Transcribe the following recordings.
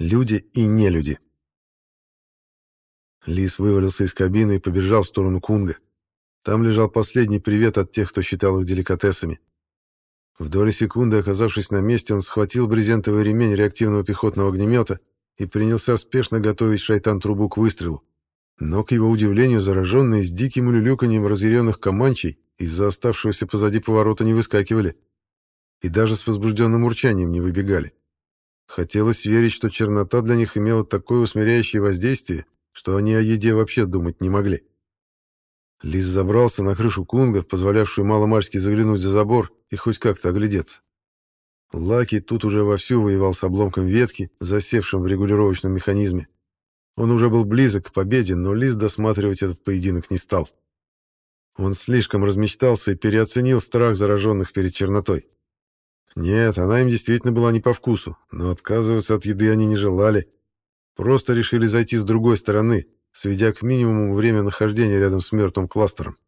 Люди и нелюди. Лис вывалился из кабины и побежал в сторону Кунга. Там лежал последний привет от тех, кто считал их деликатесами. В доли секунды, оказавшись на месте, он схватил брезентовый ремень реактивного пехотного огнемета и принялся спешно готовить шайтан-трубу к выстрелу. Но, к его удивлению, зараженные с диким улюлюканьем разъяренных команчей из-за оставшегося позади поворота не выскакивали. И даже с возбужденным урчанием не выбегали. Хотелось верить, что чернота для них имела такое усмиряющее воздействие, что они о еде вообще думать не могли. Лис забрался на крышу кунга, позволявшую маломальски заглянуть за забор и хоть как-то оглядеться. Лаки тут уже вовсю воевал с обломком ветки, засевшим в регулировочном механизме. Он уже был близок к победе, но Лис досматривать этот поединок не стал. Он слишком размечтался и переоценил страх зараженных перед чернотой. Нет, она им действительно была не по вкусу, но отказываться от еды они не желали. Просто решили зайти с другой стороны, сведя к минимуму время нахождения рядом с мертвым кластером.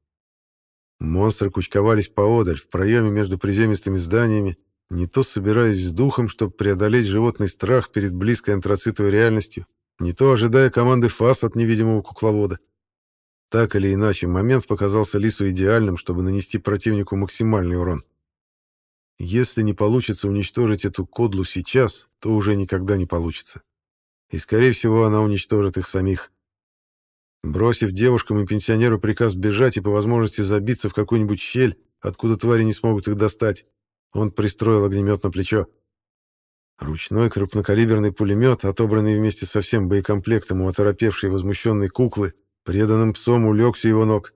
Монстры кучковались поодаль, в проеме между приземистыми зданиями, не то собираясь с духом, чтобы преодолеть животный страх перед близкой антрацитовой реальностью, не то ожидая команды ФАС от невидимого кукловода. Так или иначе, момент показался Лису идеальным, чтобы нанести противнику максимальный урон. Если не получится уничтожить эту кодлу сейчас, то уже никогда не получится. И, скорее всего, она уничтожит их самих. Бросив девушкам и пенсионеру приказ бежать и по возможности забиться в какую-нибудь щель, откуда твари не смогут их достать, он пристроил огнемет на плечо. Ручной крупнокалиберный пулемет, отобранный вместе со всем боекомплектом у оторопевшей возмущенной куклы, преданным псом улегся его ног.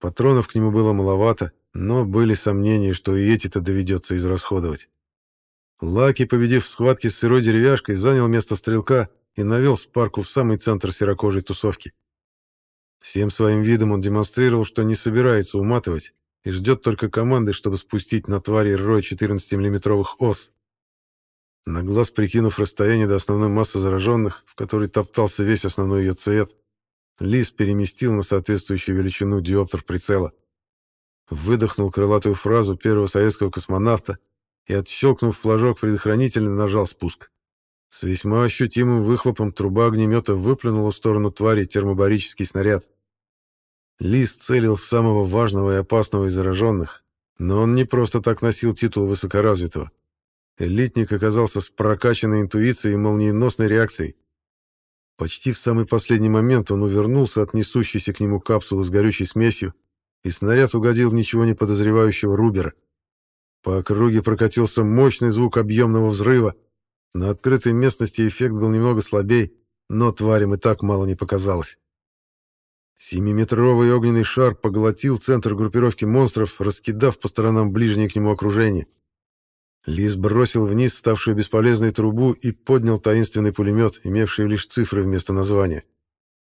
Патронов к нему было маловато, но были сомнения, что и эти-то доведется израсходовать. Лаки, победив в схватке с сырой деревяшкой, занял место стрелка и навел спарку в самый центр серокожей тусовки. Всем своим видом он демонстрировал, что не собирается уматывать и ждет только команды, чтобы спустить на твари рой 14 миллиметровых ос. На глаз прикинув расстояние до основной массы зараженных, в которой топтался весь основной ее цвет, Лис переместил на соответствующую величину диоптер прицела выдохнул крылатую фразу первого советского космонавта и, отщелкнув флажок предохранителя, нажал спуск. С весьма ощутимым выхлопом труба огнемета выплюнула в сторону твари термобарический снаряд. Лис целил в самого важного и опасного из зараженных, но он не просто так носил титул высокоразвитого. Элитник оказался с прокачанной интуицией и молниеносной реакцией. Почти в самый последний момент он увернулся от несущейся к нему капсулы с горючей смесью и снаряд угодил в ничего не подозревающего Рубера. По округе прокатился мощный звук объемного взрыва. На открытой местности эффект был немного слабей, но тварям и так мало не показалось. Семиметровый огненный шар поглотил центр группировки монстров, раскидав по сторонам ближнее к нему окружение. Лис бросил вниз ставшую бесполезной трубу и поднял таинственный пулемет, имевший лишь цифры вместо названия.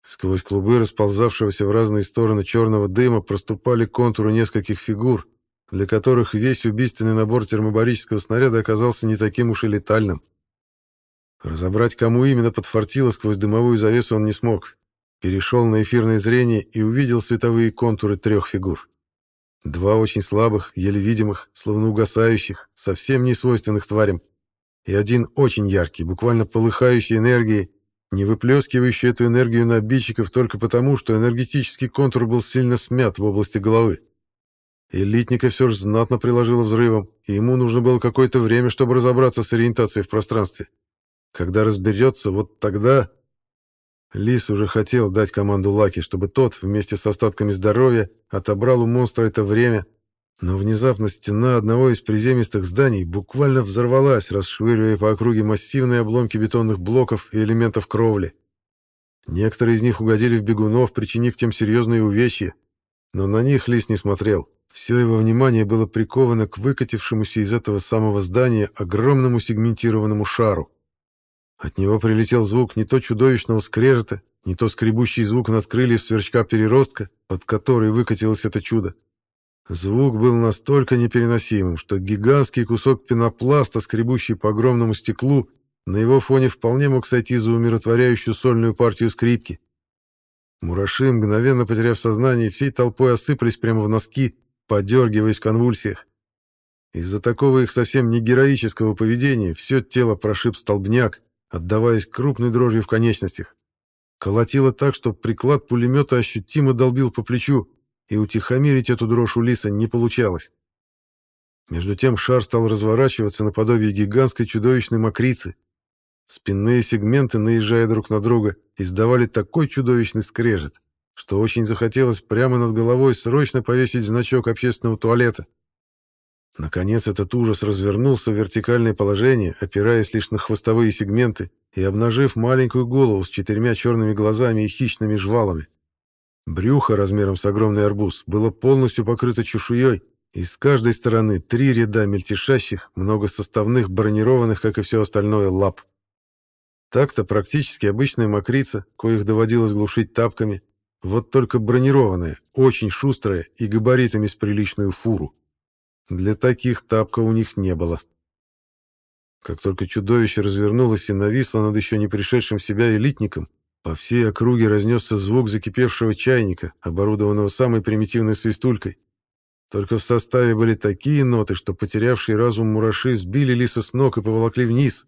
Сквозь клубы расползавшегося в разные стороны черного дыма проступали контуры нескольких фигур, для которых весь убийственный набор термобарического снаряда оказался не таким уж и летальным. Разобрать, кому именно подфартило сквозь дымовую завесу он не смог. Перешел на эфирное зрение и увидел световые контуры трех фигур. Два очень слабых, еле видимых, словно угасающих, совсем не свойственных тварям, и один очень яркий, буквально полыхающий энергией, не выплескивающий эту энергию на обидчиков только потому, что энергетический контур был сильно смят в области головы. Элитника все же знатно приложило взрывом, и ему нужно было какое-то время, чтобы разобраться с ориентацией в пространстве. Когда разберется, вот тогда... Лис уже хотел дать команду Лаки, чтобы тот, вместе с остатками здоровья, отобрал у монстра это время, но внезапно стена одного из приземистых зданий буквально взорвалась, расшвыривая по округе массивные обломки бетонных блоков и элементов кровли. Некоторые из них угодили в бегунов, причинив тем серьезные увечья, но на них Лис не смотрел. Все его внимание было приковано к выкатившемуся из этого самого здания огромному сегментированному шару. От него прилетел звук не то чудовищного скрежета, не то скребущий звук над крыльев сверчка переростка, под который выкатилось это чудо. Звук был настолько непереносимым, что гигантский кусок пенопласта, скребущий по огромному стеклу, на его фоне вполне мог сойти за умиротворяющую сольную партию скрипки. Мураши, мгновенно потеряв сознание, всей толпой осыпались прямо в носки, подергиваясь в конвульсиях. Из-за такого их совсем не героического поведения все тело прошиб столбняк, отдаваясь крупной дрожью в конечностях. Колотило так, что приклад пулемета ощутимо долбил по плечу, и утихомирить эту дрожь у Лиса не получалось. Между тем шар стал разворачиваться наподобие гигантской чудовищной мокрицы. Спинные сегменты, наезжая друг на друга, издавали такой чудовищный скрежет, что очень захотелось прямо над головой срочно повесить значок общественного туалета. Наконец этот ужас развернулся в вертикальное положение, опираясь лишь на хвостовые сегменты и обнажив маленькую голову с четырьмя черными глазами и хищными жвалами. Брюхо размером с огромный арбуз было полностью покрыто чешуей, и с каждой стороны три ряда мельтешащих, многосоставных, бронированных, как и все остальное, лап. Так-то практически обычная мокрица, коих доводилось глушить тапками, вот только бронированная, очень шустрая и габаритами с приличную фуру. Для таких тапка у них не было. Как только чудовище развернулось и нависло над еще не пришедшим в себя элитником, по всей округе разнесся звук закипевшего чайника, оборудованного самой примитивной свистулькой. Только в составе были такие ноты, что потерявшие разум мураши сбили лиса с ног и поволокли вниз.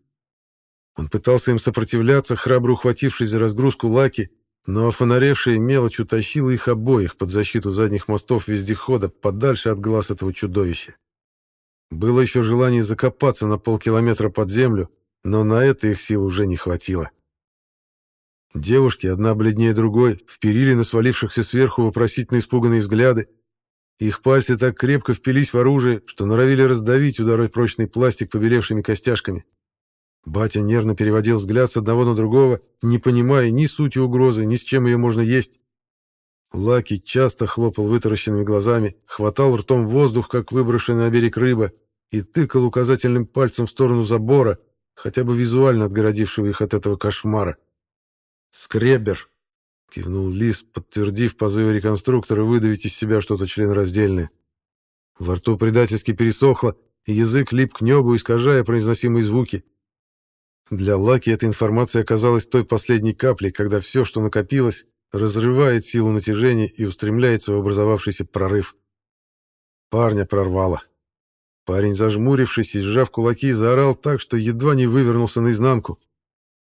Он пытался им сопротивляться, храбро ухватившись за разгрузку лаки, но офонаревшая мелочь утащила их обоих под защиту задних мостов вездехода подальше от глаз этого чудовища. Было еще желание закопаться на полкилометра под землю, но на это их сил уже не хватило. Девушки, одна бледнее другой, вперили на свалившихся сверху вопросительно испуганные взгляды. Их пальцы так крепко впились в оружие, что норовили раздавить ударой прочный пластик побелевшими костяшками. Батя нервно переводил взгляд с одного на другого, не понимая ни сути угрозы, ни с чем ее можно есть. Лаки часто хлопал вытаращенными глазами, хватал ртом воздух, как выброшенный на берег рыба, и тыкал указательным пальцем в сторону забора, хотя бы визуально отгородившего их от этого кошмара. «Скребер!» — кивнул Лис, подтвердив позывы реконструктора выдавить из себя что-то членораздельное. Во рту предательски пересохло, и язык лип к небу, искажая произносимые звуки. Для Лаки эта информация оказалась той последней каплей, когда все, что накопилось, разрывает силу натяжения и устремляется в образовавшийся прорыв. Парня прорвало. Парень, зажмурившись и сжав кулаки, заорал так, что едва не вывернулся наизнанку.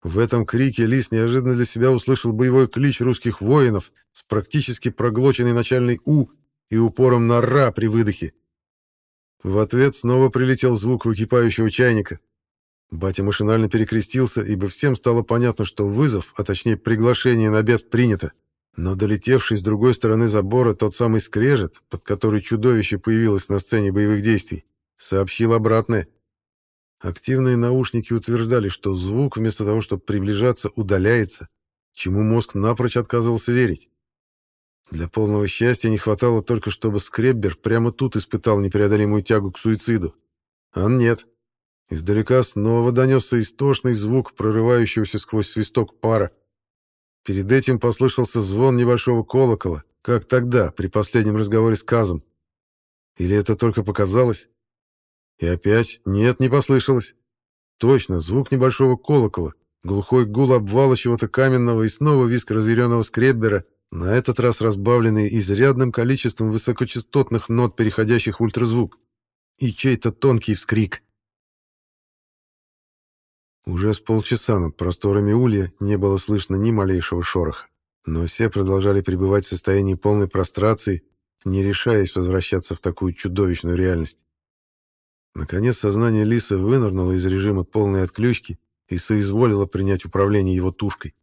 В этом крике Лис неожиданно для себя услышал боевой клич русских воинов с практически проглоченной начальной «у» и упором на «ра» при выдохе. В ответ снова прилетел звук выкипающего чайника. Батя машинально перекрестился, ибо всем стало понятно, что вызов, а точнее приглашение на обед принято. Но долетевший с другой стороны забора тот самый скрежет, под который чудовище появилось на сцене боевых действий, сообщил обратное. Активные наушники утверждали, что звук, вместо того, чтобы приближаться, удаляется, чему мозг напрочь отказывался верить. Для полного счастья не хватало только, чтобы Скреббер прямо тут испытал непреодолимую тягу к суициду. А нет. Издалека снова донесся истошный звук прорывающегося сквозь свисток пара. Перед этим послышался звон небольшого колокола, как тогда, при последнем разговоре с Казом. Или это только показалось? И опять нет, не послышалось. Точно, звук небольшого колокола, глухой гул обвала чего-то каменного и снова виск разъяренного скреббера, на этот раз разбавленный изрядным количеством высокочастотных нот, переходящих в ультразвук, и чей-то тонкий вскрик — уже с полчаса над просторами улья не было слышно ни малейшего шороха, но все продолжали пребывать в состоянии полной прострации, не решаясь возвращаться в такую чудовищную реальность. Наконец сознание Лиса вынырнуло из режима полной отключки и соизволило принять управление его тушкой.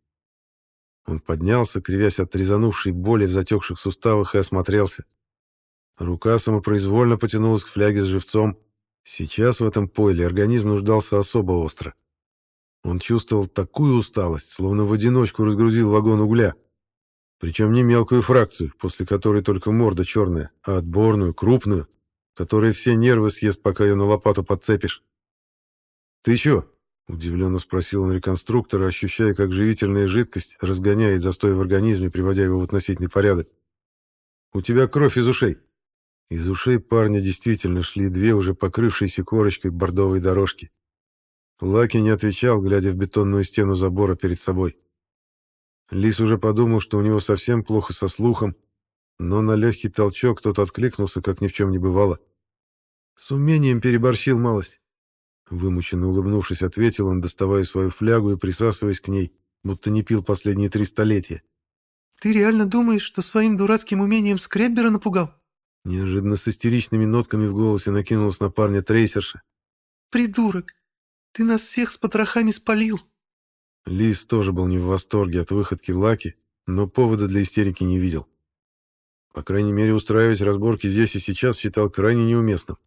Он поднялся, кривясь от резанувшей боли в затекших суставах, и осмотрелся. Рука самопроизвольно потянулась к фляге с живцом. Сейчас в этом пойле организм нуждался особо остро. Он чувствовал такую усталость, словно в одиночку разгрузил вагон угля. Причем не мелкую фракцию, после которой только морда черная, а отборную, крупную, которая все нервы съест, пока ее на лопату подцепишь. «Ты чё?» — удивленно спросил он реконструктора, ощущая, как живительная жидкость разгоняет застой в организме, приводя его в относительный порядок. «У тебя кровь из ушей». Из ушей парня действительно шли две уже покрывшиеся корочкой бордовые дорожки. Лаки не отвечал, глядя в бетонную стену забора перед собой. Лис уже подумал, что у него совсем плохо со слухом, но на легкий толчок тот откликнулся, как ни в чем не бывало. С умением переборщил малость. Вымученно улыбнувшись, ответил он, доставая свою флягу и присасываясь к ней, будто не пил последние три столетия. «Ты реально думаешь, что своим дурацким умением скреббера напугал?» Неожиданно с истеричными нотками в голосе накинулась на парня трейсерша. «Придурок! Ты нас всех с потрохами спалил!» Лис тоже был не в восторге от выходки Лаки, но повода для истерики не видел. По крайней мере, устраивать разборки здесь и сейчас считал крайне неуместным.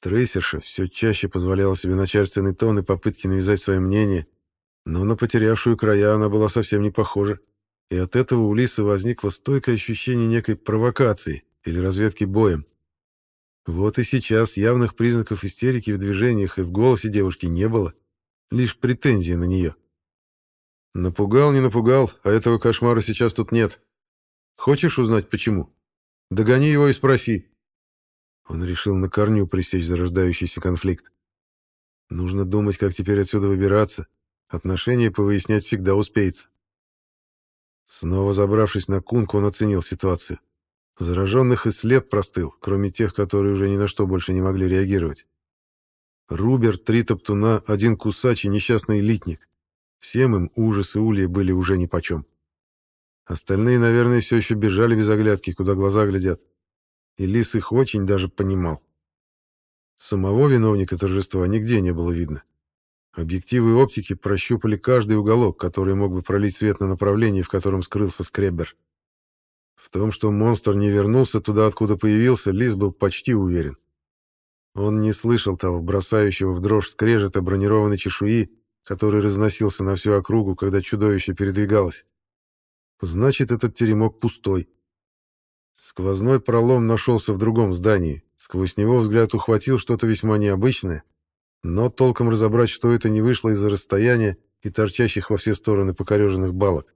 Трейсерша все чаще позволяла себе начальственный тон и попытки навязать свое мнение, но на потерявшую края она была совсем не похожа, и от этого у Лисы возникло стойкое ощущение некой провокации или разведки боем. Вот и сейчас явных признаков истерики в движениях и в голосе девушки не было, лишь претензии на нее. Напугал, не напугал, а этого кошмара сейчас тут нет. Хочешь узнать, почему? Догони его и спроси. Он решил на корню пресечь зарождающийся конфликт. Нужно думать, как теперь отсюда выбираться. Отношения повыяснять всегда успеется. Снова забравшись на кунку, он оценил ситуацию. Зараженных и след простыл, кроме тех, которые уже ни на что больше не могли реагировать. Рубер, три топтуна, один кусач и несчастный литник. Всем им ужас и улья были уже нипочем. Остальные, наверное, все еще бежали без оглядки, куда глаза глядят. И Лис их очень даже понимал. Самого виновника торжества нигде не было видно. Объективы оптики прощупали каждый уголок, который мог бы пролить свет на направление, в котором скрылся скреббер. В том, что монстр не вернулся туда, откуда появился, Лис был почти уверен. Он не слышал того бросающего в дрожь скрежета бронированной чешуи, который разносился на всю округу, когда чудовище передвигалось. Значит, этот теремок пустой. Сквозной пролом нашелся в другом здании. Сквозь него взгляд ухватил что-то весьма необычное, но толком разобрать, что это, не вышло из-за расстояния и торчащих во все стороны покореженных балок.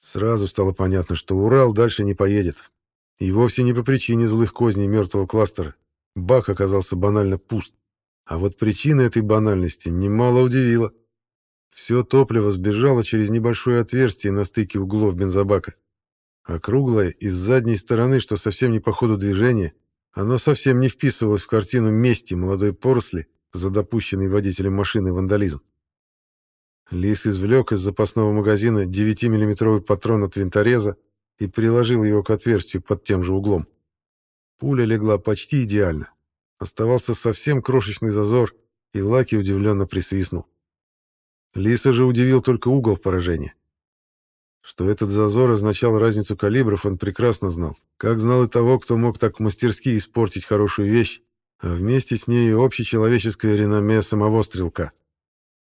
Сразу стало понятно, что Урал дальше не поедет. И вовсе не по причине злых козней мертвого кластера. Бак оказался банально пуст. А вот причина этой банальности немало удивила. Все топливо сбежало через небольшое отверстие на стыке углов бензобака. Округлое и с задней стороны, что совсем не по ходу движения, оно совсем не вписывалось в картину мести молодой поросли за допущенный водителем машины вандализм. Лис извлек из запасного магазина 9-миллиметровый патрон от винтореза и приложил его к отверстию под тем же углом. Пуля легла почти идеально. Оставался совсем крошечный зазор, и Лаки удивленно присвистнул. Лиса же удивил только угол поражения. Что этот зазор означал разницу калибров, он прекрасно знал. Как знал и того, кто мог так мастерски испортить хорошую вещь, а вместе с ней и общечеловеческое реноме самого стрелка.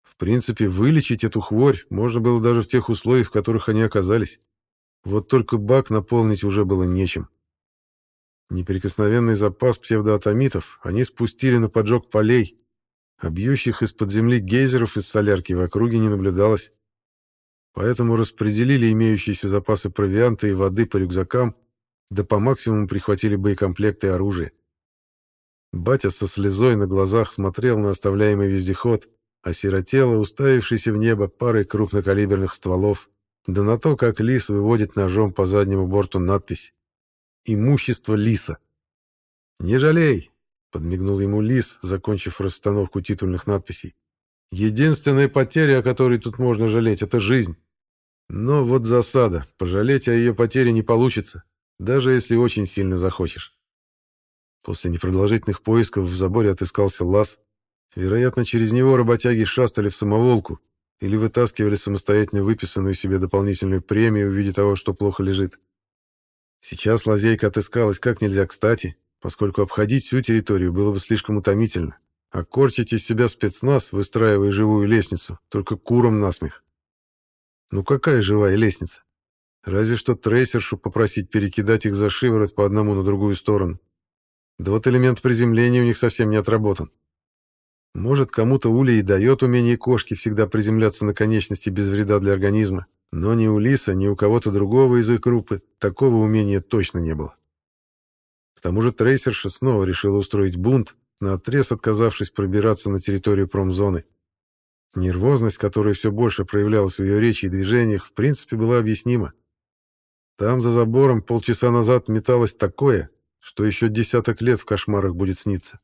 В принципе, вылечить эту хворь можно было даже в тех условиях, в которых они оказались. Вот только бак наполнить уже было нечем. Неприкосновенный запас псевдоатомитов они спустили на поджог полей, а бьющих из-под земли гейзеров из солярки в округе не наблюдалось. Поэтому распределили имеющиеся запасы провианта и воды по рюкзакам, да по максимуму прихватили боекомплекты и оружие. Батя со слезой на глазах смотрел на оставляемый вездеход, осиротело уставившийся в небо парой крупнокалиберных стволов, да на то, как лис выводит ножом по заднему борту надпись «Имущество лиса». «Не жалей, Подмигнул ему Лис, закончив расстановку титульных надписей. Единственная потеря, о которой тут можно жалеть, это жизнь. Но вот засада. Пожалеть о ее потере не получится, даже если очень сильно захочешь. После непродолжительных поисков в заборе отыскался лаз. Вероятно, через него работяги шастали в самоволку или вытаскивали самостоятельно выписанную себе дополнительную премию в виде того, что плохо лежит. Сейчас лазейка отыскалась как нельзя кстати, поскольку обходить всю территорию было бы слишком утомительно, а корчить из себя спецназ, выстраивая живую лестницу, только куром насмех. Ну какая живая лестница? Разве что трейсершу попросить перекидать их за шиворот по одному на другую сторону. Да вот элемент приземления у них совсем не отработан. Может, кому-то Уля и дает умение кошки всегда приземляться на конечности без вреда для организма, но ни у Лиса, ни у кого-то другого из их группы такого умения точно не было тому же трейсерша снова решила устроить бунт, наотрез отказавшись пробираться на территорию промзоны. Нервозность, которая все больше проявлялась в ее речи и движениях, в принципе, была объяснима. Там за забором полчаса назад металось такое, что еще десяток лет в кошмарах будет сниться.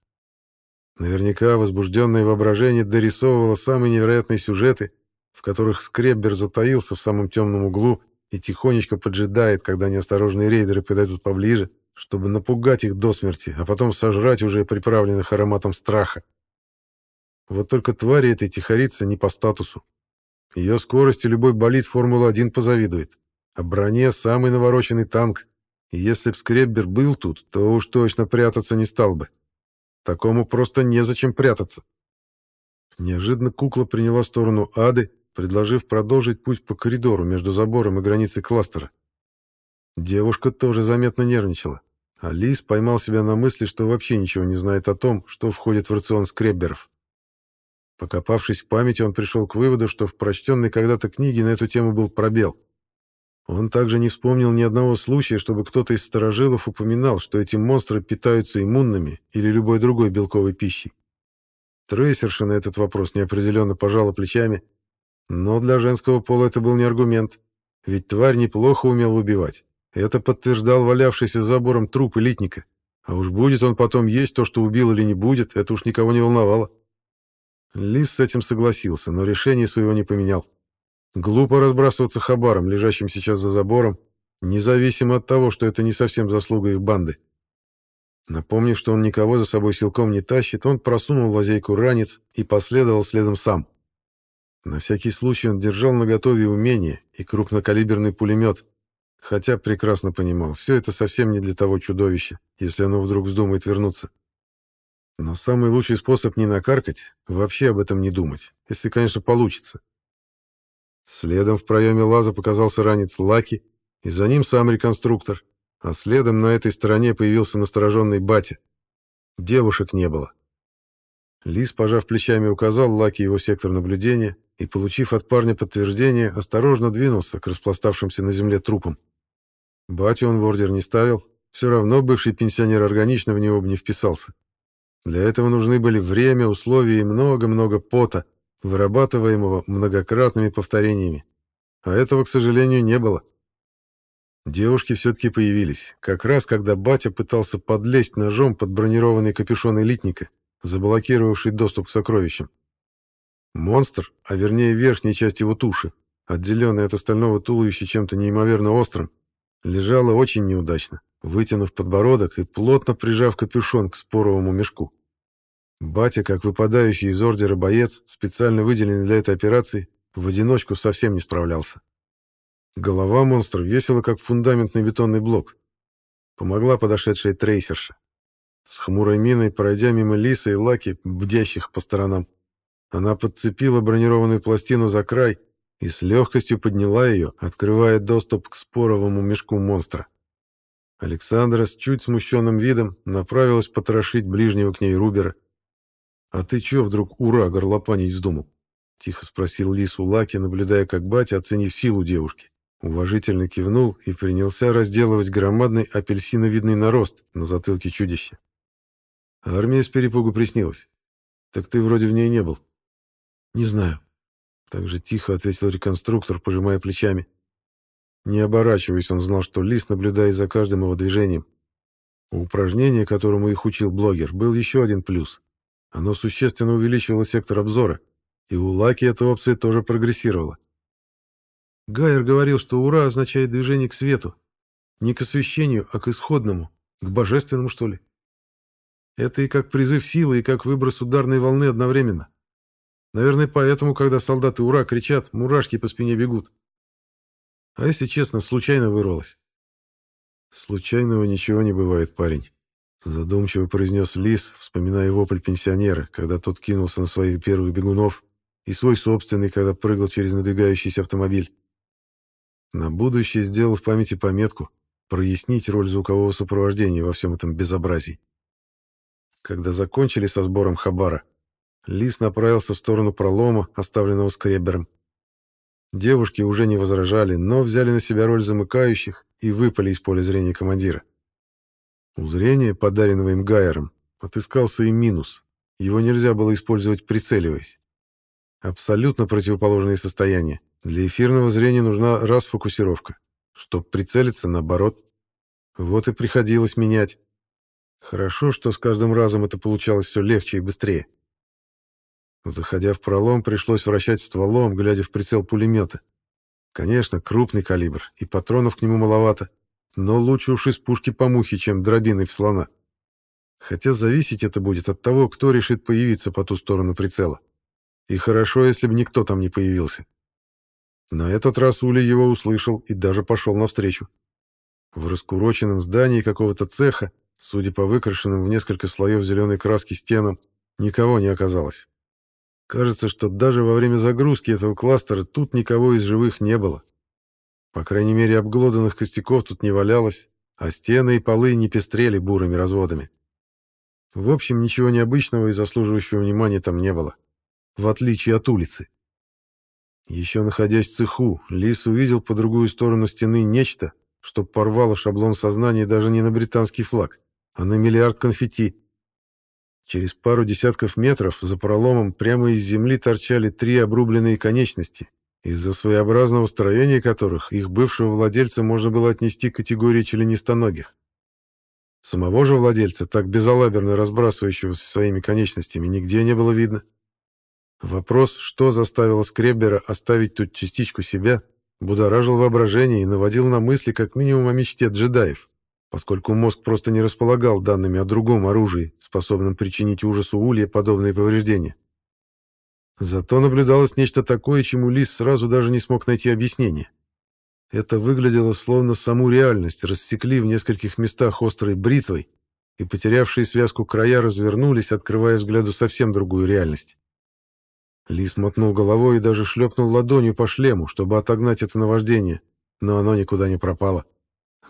Наверняка возбужденное воображение дорисовывало самые невероятные сюжеты, в которых Скреббер затаился в самом темном углу и тихонечко поджидает, когда неосторожные рейдеры подойдут поближе, чтобы напугать их до смерти, а потом сожрать уже приправленных ароматом страха. Вот только твари этой тихорицы не по статусу. Ее скорости любой болид Формулы-1 позавидует. А броне самый навороченный танк. И если б Скреббер был тут, то уж точно прятаться не стал бы. Такому просто незачем прятаться. Неожиданно кукла приняла сторону ады, предложив продолжить путь по коридору между забором и границей кластера. Девушка тоже заметно нервничала. А Лис поймал себя на мысли, что вообще ничего не знает о том, что входит в рацион скребберов. Покопавшись в памяти, он пришел к выводу, что в прочтенной когда-то книге на эту тему был пробел. Он также не вспомнил ни одного случая, чтобы кто-то из старожилов упоминал, что эти монстры питаются иммунными или любой другой белковой пищей. Трейсерша на этот вопрос неопределенно пожала плечами, но для женского пола это был не аргумент, ведь тварь неплохо умела убивать. Это подтверждал валявшийся за забором труп элитника. А уж будет он потом есть то, что убил или не будет, это уж никого не волновало. Лис с этим согласился, но решение своего не поменял. Глупо разбрасываться хабаром, лежащим сейчас за забором, независимо от того, что это не совсем заслуга их банды. Напомнив, что он никого за собой силком не тащит, он просунул лазейку ранец и последовал следом сам. На всякий случай он держал наготове умение и крупнокалиберный пулемет, хотя прекрасно понимал, все это совсем не для того чудовища, если оно вдруг вздумает вернуться. Но самый лучший способ не накаркать — вообще об этом не думать, если, конечно, получится. Следом в проеме лаза показался ранец Лаки, и за ним сам реконструктор, а следом на этой стороне появился настороженный батя. Девушек не было. Лис, пожав плечами, указал Лаки его сектор наблюдения и, получив от парня подтверждение, осторожно двинулся к распластавшимся на земле трупам. Батю он в ордер не ставил, все равно бывший пенсионер органично в него бы не вписался. Для этого нужны были время, условия и много-много пота, вырабатываемого многократными повторениями. А этого, к сожалению, не было. Девушки все-таки появились, как раз когда батя пытался подлезть ножом под бронированный капюшон элитника, заблокировавший доступ к сокровищам. Монстр, а вернее верхняя часть его туши, отделенная от остального туловища чем-то неимоверно острым, лежала очень неудачно, вытянув подбородок и плотно прижав капюшон к споровому мешку. Батя, как выпадающий из ордера боец, специально выделенный для этой операции, в одиночку совсем не справлялся. Голова монстра весила, как фундаментный бетонный блок. Помогла подошедшая трейсерша. С хмурой миной, пройдя мимо Лиса и Лаки, бдящих по сторонам, она подцепила бронированную пластину за край и с легкостью подняла ее, открывая доступ к споровому мешку монстра. Александра с чуть смущенным видом направилась потрошить ближнего к ней Рубера. «А ты чё вдруг ура горлопанить вздумал?» — тихо спросил Лису Лаки, наблюдая, как батя, оценив силу девушки. Уважительно кивнул и принялся разделывать громадный апельсиновидный нарост на затылке чудища. Армия с перепугу приснилась. Так ты вроде в ней не был. Не знаю. Так же тихо ответил реконструктор, пожимая плечами. Не оборачиваясь, он знал, что Лис наблюдает за каждым его движением. У упражнения, которому их учил блогер, был еще один плюс. Оно существенно увеличивало сектор обзора, и у Лаки эта опция тоже прогрессировала. Гайер говорил, что «ура» означает движение к свету. Не к освещению, а к исходному, к божественному, что ли. Это и как призыв силы, и как выброс ударной волны одновременно. Наверное, поэтому, когда солдаты «Ура!» кричат, мурашки по спине бегут. А если честно, случайно вырвалось. Случайного ничего не бывает, парень. Задумчиво произнес Лис, вспоминая вопль пенсионера, когда тот кинулся на своих первых бегунов, и свой собственный, когда прыгал через надвигающийся автомобиль. На будущее сделал в памяти пометку прояснить роль звукового сопровождения во всем этом безобразии. Когда закончили со сбором хабара, Лис направился в сторону пролома, оставленного скреббером. Девушки уже не возражали, но взяли на себя роль замыкающих и выпали из поля зрения командира. У зрения, подаренного им Гайером, отыскался и минус. Его нельзя было использовать прицеливаясь. Абсолютно противоположные состояния. Для эфирного зрения нужна расфокусировка. Чтоб прицелиться, наоборот. Вот и приходилось менять. Хорошо, что с каждым разом это получалось все легче и быстрее. Заходя в пролом, пришлось вращать стволом, глядя в прицел пулемета. Конечно, крупный калибр, и патронов к нему маловато, но лучше уж из пушки по мухе, чем дробиной в слона. Хотя зависеть это будет от того, кто решит появиться по ту сторону прицела. И хорошо, если бы никто там не появился. На этот раз Уля его услышал и даже пошел навстречу. В раскуроченном здании какого-то цеха, судя по выкрашенным в несколько слоев зеленой краски стенам, никого не оказалось. Кажется, что даже во время загрузки этого кластера тут никого из живых не было. По крайней мере, обглоданных костяков тут не валялось, а стены и полы не пестрели бурыми разводами. В общем, ничего необычного и заслуживающего внимания там не было, в отличие от улицы. Еще находясь в цеху, Лис увидел по другую сторону стены нечто, что порвало шаблон сознания даже не на британский флаг, а на миллиард конфетти. Через пару десятков метров за проломом прямо из земли торчали три обрубленные конечности, из-за своеобразного строения которых их бывшего владельца можно было отнести к категории членистоногих. Самого же владельца, так безалаберно разбрасывающегося своими конечностями, нигде не было видно. Вопрос, что заставило Скреббера оставить тут частичку себя, будоражил воображение и наводил на мысли как минимум о мечте джедаев поскольку мозг просто не располагал данными о другом оружии, способном причинить ужасу Улья подобные повреждения. Зато наблюдалось нечто такое, чему Лис сразу даже не смог найти объяснение. Это выглядело словно саму реальность рассекли в нескольких местах острой бритвой, и потерявшие связку края развернулись, открывая взгляду совсем другую реальность. Лис мотнул головой и даже шлепнул ладонью по шлему, чтобы отогнать это наваждение, но оно никуда не пропало.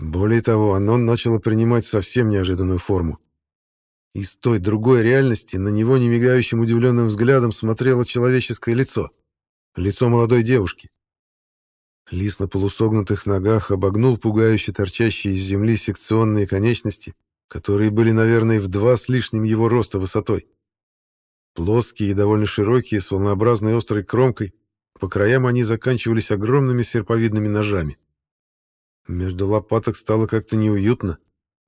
Более того, оно начало принимать совсем неожиданную форму. Из той другой реальности на него немигающим удивленным взглядом смотрело человеческое лицо. Лицо молодой девушки. Лис на полусогнутых ногах обогнул пугающе торчащие из земли секционные конечности, которые были, наверное, в два с лишним его роста высотой. Плоские и довольно широкие, с волнообразной острой кромкой, по краям они заканчивались огромными серповидными ножами. Между лопаток стало как-то неуютно,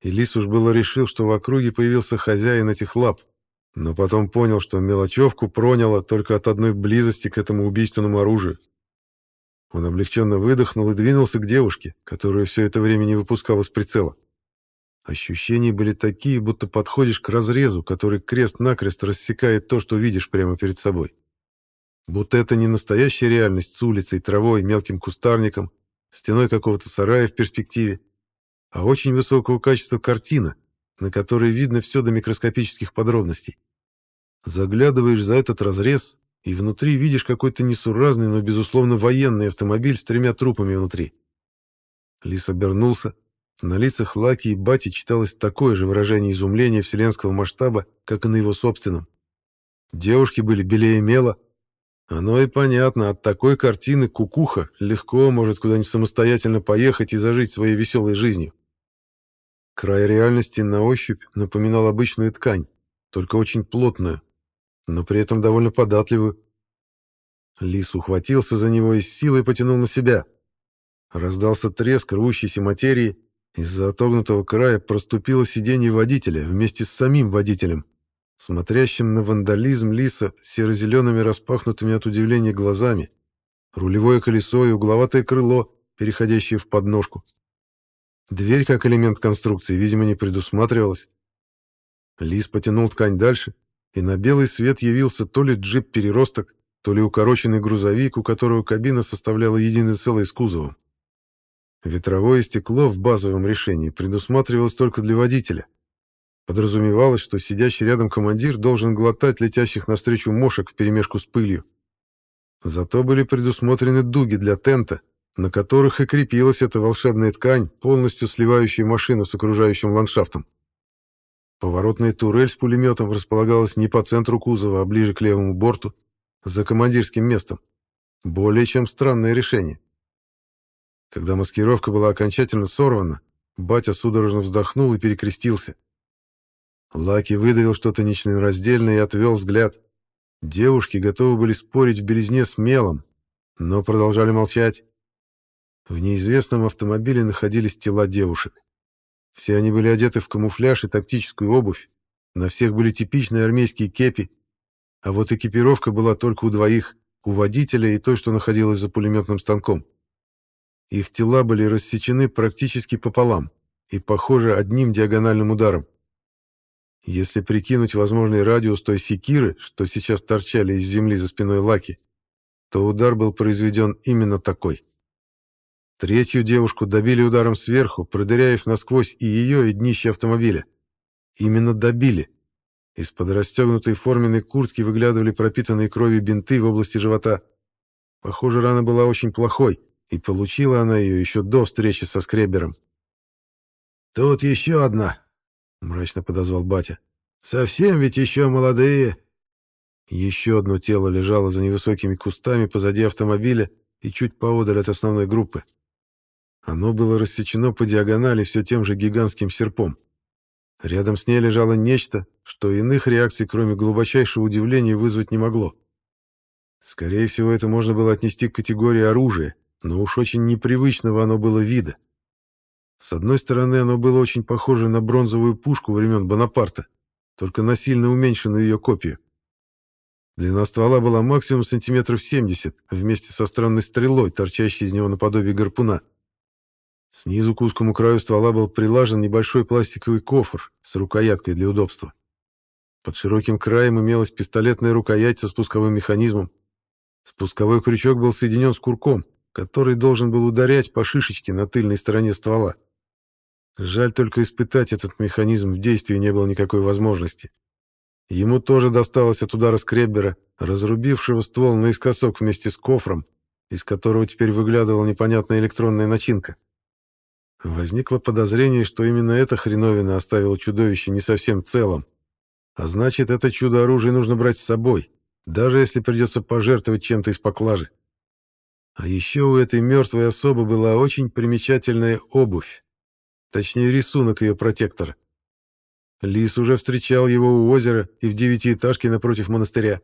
и Лис уж было решил, что в округе появился хозяин этих лап, но потом понял, что мелочевку проняло только от одной близости к этому убийственному оружию. Он облегченно выдохнул и двинулся к девушке, которую все это время не выпускал из прицела. Ощущения были такие, будто подходишь к разрезу, который крест-накрест рассекает то, что видишь прямо перед собой. Будто это не настоящая реальность с улицей, травой, мелким кустарником, стеной какого-то сарая в перспективе, а очень высокого качества картина, на которой видно все до микроскопических подробностей. Заглядываешь за этот разрез, и внутри видишь какой-то несуразный, но, безусловно, военный автомобиль с тремя трупами внутри. Лис обернулся. На лицах Лаки и Бати читалось такое же выражение изумления вселенского масштаба, как и на его собственном. Девушки были белее мела, оно и понятно, от такой картины кукуха легко может куда-нибудь самостоятельно поехать и зажить своей веселой жизнью. Край реальности на ощупь напоминал обычную ткань, только очень плотную, но при этом довольно податливую. Лис ухватился за него и с силой потянул на себя. Раздался треск рвущейся материи, из-за отогнутого края проступило сиденье водителя вместе с самим водителем смотрящим на вандализм лиса серо-зелеными распахнутыми от удивления глазами, рулевое колесо и угловатое крыло, переходящее в подножку. Дверь, как элемент конструкции, видимо, не предусматривалась. Лис потянул ткань дальше, и на белый свет явился то ли джип-переросток, то ли укороченный грузовик, у которого кабина составляла единое целое с кузовом. Ветровое стекло в базовом решении предусматривалось только для водителя, Подразумевалось, что сидящий рядом командир должен глотать летящих навстречу мошек вперемешку с пылью. Зато были предусмотрены дуги для тента, на которых и крепилась эта волшебная ткань, полностью сливающая машину с окружающим ландшафтом. Поворотная турель с пулеметом располагалась не по центру кузова, а ближе к левому борту, за командирским местом. Более чем странное решение. Когда маскировка была окончательно сорвана, батя судорожно вздохнул и перекрестился. Лаки выдавил что-то нечленораздельное и отвел взгляд. Девушки готовы были спорить в белизне с мелом, но продолжали молчать. В неизвестном автомобиле находились тела девушек. Все они были одеты в камуфляж и тактическую обувь, на всех были типичные армейские кепи, а вот экипировка была только у двоих, у водителя и той, что находилась за пулеметным станком. Их тела были рассечены практически пополам и, похоже, одним диагональным ударом. Если прикинуть возможный радиус той секиры, что сейчас торчали из земли за спиной Лаки, то удар был произведен именно такой. Третью девушку добили ударом сверху, продыряев насквозь и ее, и днище автомобиля. Именно добили. Из-под расстегнутой форменной куртки выглядывали пропитанные кровью бинты в области живота. Похоже, рана была очень плохой, и получила она ее еще до встречи со скребером. «Тут еще одна», — мрачно подозвал батя. «Совсем ведь еще молодые». Еще одно тело лежало за невысокими кустами позади автомобиля и чуть поодаль от основной группы. Оно было рассечено по диагонали все тем же гигантским серпом. Рядом с ней лежало нечто, что иных реакций, кроме глубочайшего удивления, вызвать не могло. Скорее всего, это можно было отнести к категории оружия, но уж очень непривычного оно было вида. С одной стороны, оно было очень похоже на бронзовую пушку времен Бонапарта, только на сильно уменьшенную ее копию. Длина ствола была максимум сантиметров 70, вместе со странной стрелой, торчащей из него наподобие гарпуна. Снизу к узкому краю ствола был прилажен небольшой пластиковый кофр с рукояткой для удобства. Под широким краем имелась пистолетная рукоять со спусковым механизмом. Спусковой крючок был соединен с курком, который должен был ударять по шишечке на тыльной стороне ствола. Жаль только испытать этот механизм в действии не было никакой возможности. Ему тоже досталось от удара скреббера, разрубившего ствол наискосок вместе с кофром, из которого теперь выглядывала непонятная электронная начинка. Возникло подозрение, что именно эта хреновина оставила чудовище не совсем целым. А значит, это чудо-оружие нужно брать с собой, даже если придется пожертвовать чем-то из поклажи. А еще у этой мертвой особы была очень примечательная обувь. Точнее, рисунок ее протектора. Лис уже встречал его у озера и в девятиэтажке напротив монастыря.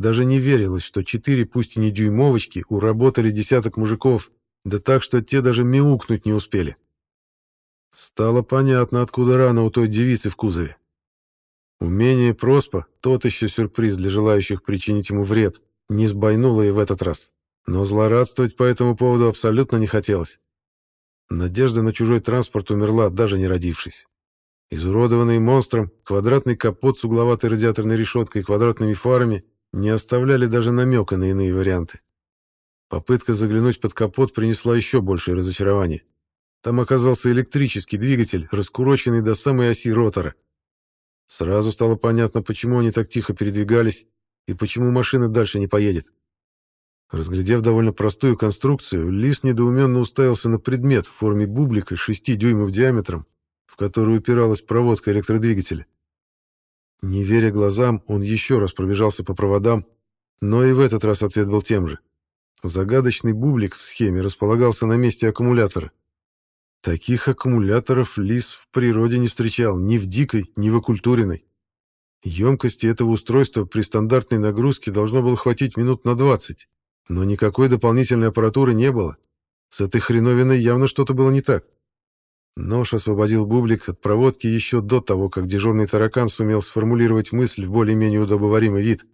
Даже не верилось, что четыре, пусть и не дюймовочки, уработали десяток мужиков, да так, что те даже мяукнуть не успели. Стало понятно, откуда рана у той девицы в кузове. Умение Проспа — тот еще сюрприз для желающих причинить ему вред, не сбойнуло и в этот раз. Но злорадствовать по этому поводу абсолютно не хотелось. Надежда на чужой транспорт умерла, даже не родившись. Изуродованный монстром, квадратный капот с угловатой радиаторной решеткой и квадратными фарами не оставляли даже намека на иные варианты. Попытка заглянуть под капот принесла еще большее разочарование. Там оказался электрический двигатель, раскуроченный до самой оси ротора. Сразу стало понятно, почему они так тихо передвигались и почему машина дальше не поедет. Разглядев довольно простую конструкцию, Лис недоуменно уставился на предмет в форме бублика 6 дюймов диаметром, в который упиралась проводка электродвигателя. Не веря глазам, он еще раз пробежался по проводам, но и в этот раз ответ был тем же. Загадочный бублик в схеме располагался на месте аккумулятора. Таких аккумуляторов Лис в природе не встречал, ни в дикой, ни в окультуренной. Емкости этого устройства при стандартной нагрузке должно было хватить минут на 20. Но никакой дополнительной аппаратуры не было. С этой хреновиной явно что-то было не так. Нож освободил бублик от проводки еще до того, как дежурный таракан сумел сформулировать мысль в более-менее удобоваримый вид.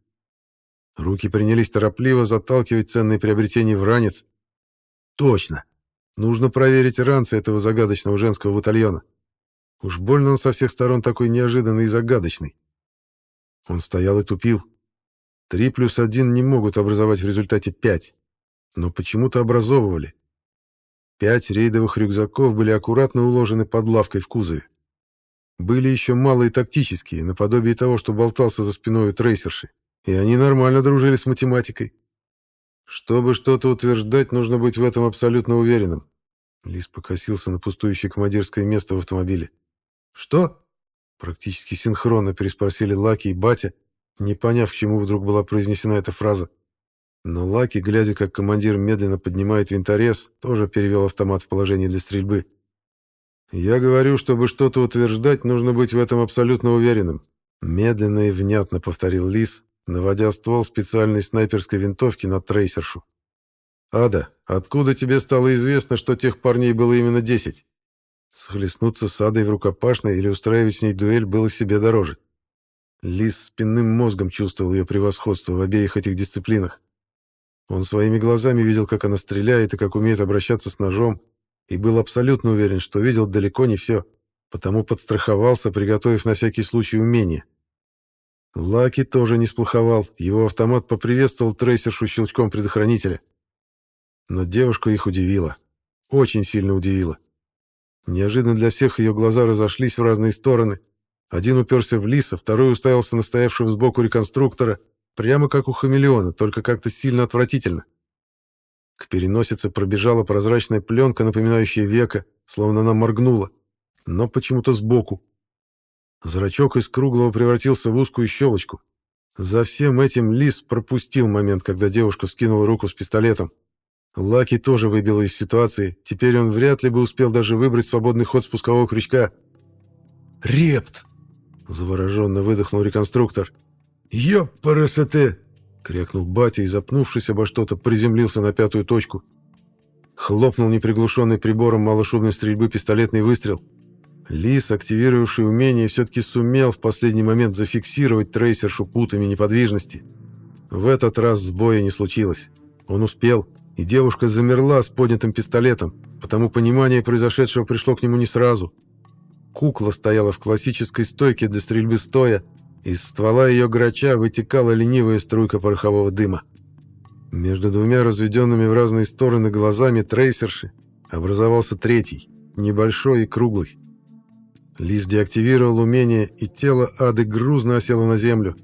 Руки принялись торопливо заталкивать ценные приобретения в ранец. Точно! Нужно проверить ранцы этого загадочного женского батальона. Уж больно он со всех сторон такой неожиданный и загадочный. Он стоял и тупил. Три плюс один не могут образовать в результате пять, но почему-то образовывали. Пять рейдовых рюкзаков были аккуратно уложены под лавкой в кузове. Были еще малые тактические, наподобие того, что болтался за спиной у трейсерши, и они нормально дружили с математикой. Чтобы что-то утверждать, нужно быть в этом абсолютно уверенным. Лис покосился на пустующее командирское место в автомобиле. «Что?» Практически синхронно переспросили Лаки и Батя, не поняв, к чему вдруг была произнесена эта фраза. Но Лаки, глядя, как командир медленно поднимает винторез, тоже перевел автомат в положение для стрельбы. «Я говорю, чтобы что-то утверждать, нужно быть в этом абсолютно уверенным», медленно и внятно повторил Лис, наводя ствол специальной снайперской винтовки на трейсершу. «Ада, откуда тебе стало известно, что тех парней было именно десять?» Схлестнуться с Адой в рукопашной или устраивать с ней дуэль было себе дороже. Лис спинным мозгом чувствовал ее превосходство в обеих этих дисциплинах. Он своими глазами видел, как она стреляет и как умеет обращаться с ножом, и был абсолютно уверен, что видел далеко не все, потому подстраховался, приготовив на всякий случай умение. Лаки тоже не сплоховал, его автомат поприветствовал трейсершу щелчком предохранителя. Но девушка их удивила. Очень сильно удивила. Неожиданно для всех ее глаза разошлись в разные стороны. Один уперся в лиса, второй уставился на стоявшего сбоку реконструктора, прямо как у хамелеона, только как-то сильно отвратительно. К переносице пробежала прозрачная пленка, напоминающая века, словно она моргнула, но почему-то сбоку. Зрачок из круглого превратился в узкую щелочку. За всем этим Лис пропустил момент, когда девушка вскинула руку с пистолетом. Лаки тоже выбило из ситуации. Теперь он вряд ли бы успел даже выбрать свободный ход спускового крючка. «Репт!» — завороженно выдохнул реконструктор. «Ёпарасоте!» — крякнул батя и, запнувшись обо что-то, приземлился на пятую точку. Хлопнул неприглушенный прибором малошумной стрельбы пистолетный выстрел. Лис, активировавший умение, все-таки сумел в последний момент зафиксировать трейсершу путами неподвижности. В этот раз сбоя не случилось. Он успел, и девушка замерла с поднятым пистолетом, потому понимание произошедшего пришло к нему не сразу. Кукла стояла в классической стойке для стрельбы стоя, из ствола ее грача вытекала ленивая струйка порохового дыма. Между двумя разведенными в разные стороны глазами трейсерши образовался третий, небольшой и круглый. Лис деактивировал умение, и тело ады грузно осело на землю.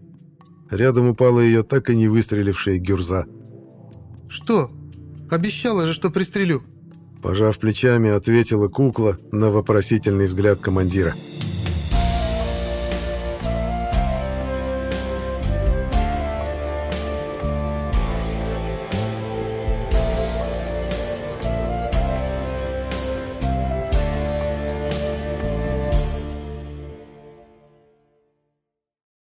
Рядом упала ее так и не выстрелившая гюрза. «Что?» Обещала же, что пристрелю». Пожав плечами, ответила кукла на вопросительный взгляд командира. «Командира».